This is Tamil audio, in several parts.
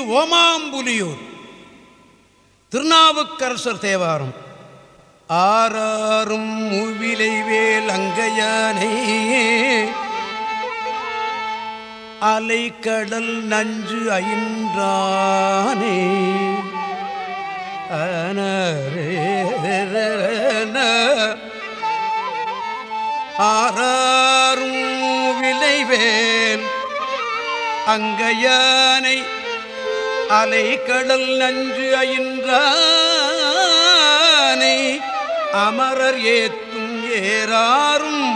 ஓமாம்புலியூர். திருநாவுக்கரசர் தேவாரம். ஆறாரும் மூவிலை வேல் அங்கையானை. அலைக்கடல் நஞ்சு அயின்றானே ஆறாரும் விளைவேல் அங்கையானை. அலை கடல் நஞ்சு அயின்றானை. அமரர் ஏத்தும் ஏறாரும்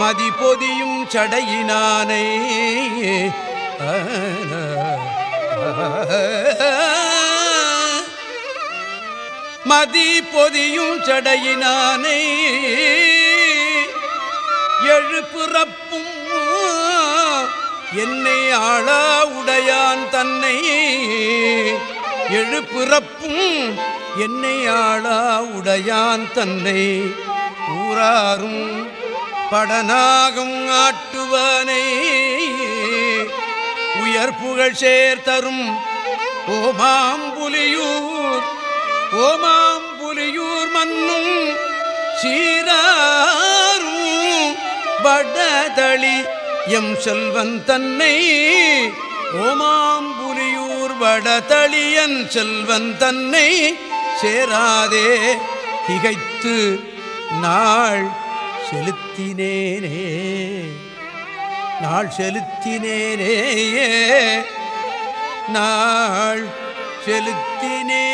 மதிபொதியும் சடையினானை. மதி பொதியும் சடையினானை. எழுப்புறப்பும் என்னை ஆளா உடையான் எழு பிறப்பும் என்னை ஆளா உடையான் தன்னை ஊராரும் படனாகும் ஆட்டுவனை. உயர் புகழ் சேர் தரும் ஓமாம்புலியூர் ஓமாம்புலியூர் மன்னும் சீராரும் வடதளி எம் செல்வன் தன்னை ஓமாம்புலியூர் படதளியன் செல்வன் தன்னை சேராதே திகைத்து நாள் செலுத்தினேனே. நாள் செலுத்தினேனே நாள் செலுத்தினேனே.